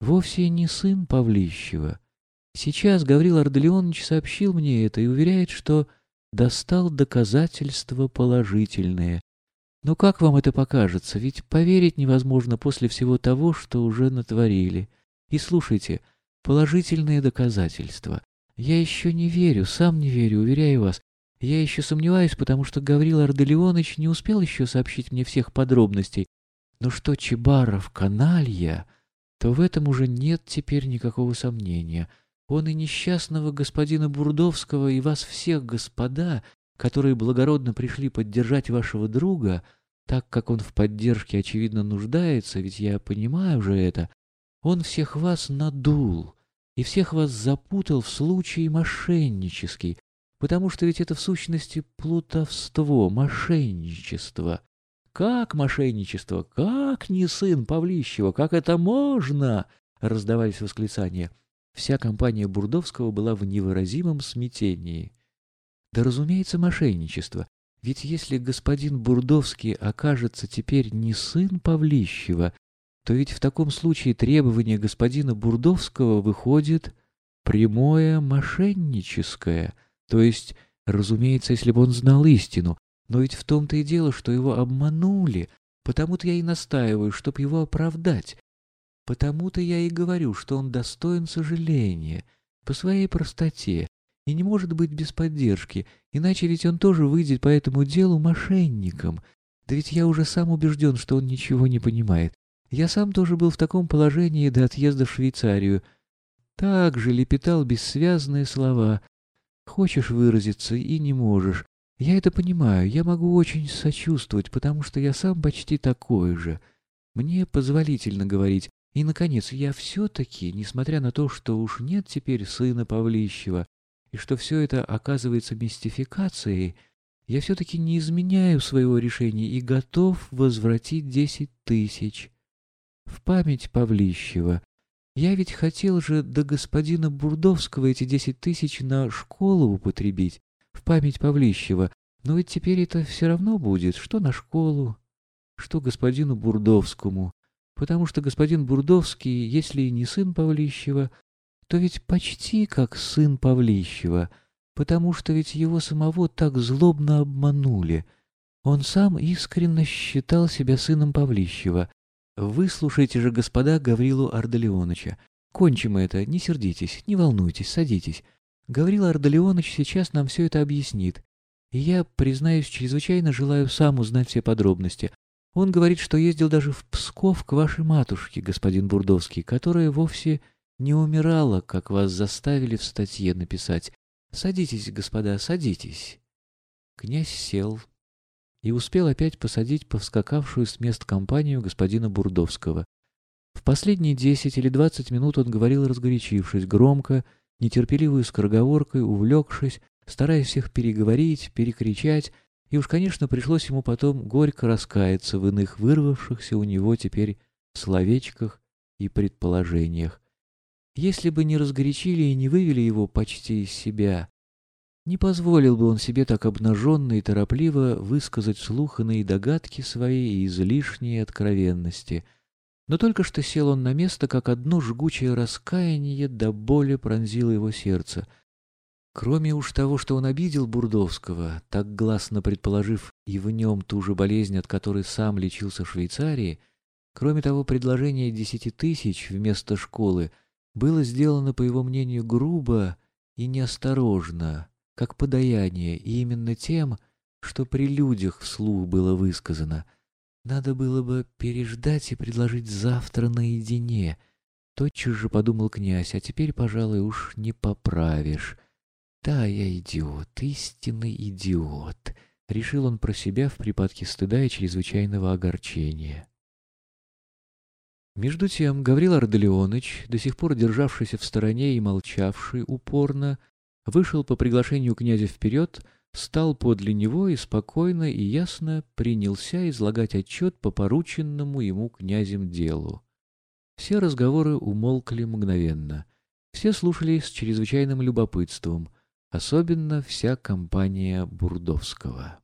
вовсе не сын Павлищева. Сейчас Гаврил Арделеонович сообщил мне это и уверяет, что достал доказательства положительные. Но как вам это покажется? Ведь поверить невозможно после всего того, что уже натворили. И слушайте, положительные доказательства. Я еще не верю, сам не верю, уверяю вас. Я еще сомневаюсь, потому что Гаврил Арделеонович не успел еще сообщить мне всех подробностей. Но что Чебаров каналья, то в этом уже нет теперь никакого сомнения. Он и несчастного господина Бурдовского, и вас всех, господа, которые благородно пришли поддержать вашего друга, так как он в поддержке, очевидно, нуждается, ведь я понимаю же это, он всех вас надул и всех вас запутал в случае мошеннический, потому что ведь это в сущности плутовство, мошенничество. Как мошенничество? Как не сын Павлищева? Как это можно? Раздавались восклицания. Вся компания Бурдовского была в невыразимом смятении. Да, разумеется, мошенничество. Ведь если господин Бурдовский окажется теперь не сын Павлищева, то ведь в таком случае требование господина Бурдовского выходит прямое мошенническое — то есть, разумеется, если бы он знал истину. Но ведь в том-то и дело, что его обманули. Потому-то я и настаиваю, чтоб его оправдать. Потому-то я и говорю, что он достоин сожаления по своей простоте и не может быть без поддержки, иначе ведь он тоже выйдет по этому делу мошенником. Да ведь я уже сам убежден, что он ничего не понимает. Я сам тоже был в таком положении до отъезда в Швейцарию. Так же лепетал бессвязные слова, Хочешь выразиться и не можешь. Я это понимаю, я могу очень сочувствовать, потому что я сам почти такой же. Мне позволительно говорить. И, наконец, я все-таки, несмотря на то, что уж нет теперь сына Павлищева, и что все это оказывается мистификацией, я все-таки не изменяю своего решения и готов возвратить десять тысяч. В память Павлищева я ведь хотел же до господина Бурдовского эти десять тысяч на школу употребить, в память Павлищева, но ведь теперь это все равно будет, что на школу, что господину Бурдовскому, потому что господин Бурдовский, если и не сын Павлищева, то ведь почти как сын Павлищева, потому что ведь его самого так злобно обманули. Он сам искренне считал себя сыном Павлищева, Выслушайте же, господа, Гаврилу Ардалионовича. Кончим это, не сердитесь, не волнуйтесь, садитесь. Гаврил Ардалионович сейчас нам все это объяснит. И я, признаюсь, чрезвычайно желаю сам узнать все подробности. Он говорит, что ездил даже в Псков к вашей матушке, господин Бурдовский, которая вовсе не умирала, как вас заставили в статье написать. Садитесь, господа, садитесь. Князь сел, и успел опять посадить повскакавшую с мест компанию господина Бурдовского. В последние десять или двадцать минут он говорил, разгорячившись, громко, нетерпеливой скороговоркой, увлекшись, стараясь всех переговорить, перекричать, и уж, конечно, пришлось ему потом горько раскаяться в иных вырвавшихся у него теперь словечках и предположениях. Если бы не разгорячили и не вывели его почти из себя, не позволил бы он себе так обнаженно и торопливо высказать вслух иные догадки свои и излишние откровенности. Но только что сел он на место, как одно жгучее раскаяние до боли пронзило его сердце. Кроме уж того, что он обидел Бурдовского, так гласно предположив и в нем ту же болезнь, от которой сам лечился в Швейцарии, кроме того, предложение десяти тысяч вместо школы было сделано, по его мнению, грубо и неосторожно, как подаяние, и именно тем, что при людях вслух было высказано. Надо было бы переждать и предложить завтра наедине. Тотчас же подумал князь, а теперь, пожалуй, уж не поправишь. Да, я идиот, истинный идиот, — решил он про себя в припадке стыда и чрезвычайного огорчения. Между тем Гаврил Арделеоныч, до сих пор державшийся в стороне и молчавший упорно, вышел по приглашению князя вперед, стал подле него и спокойно и ясно принялся излагать отчет по порученному ему князем делу. Все разговоры умолкли мгновенно. Все слушали с чрезвычайным любопытством, особенно вся компания Бурдовского.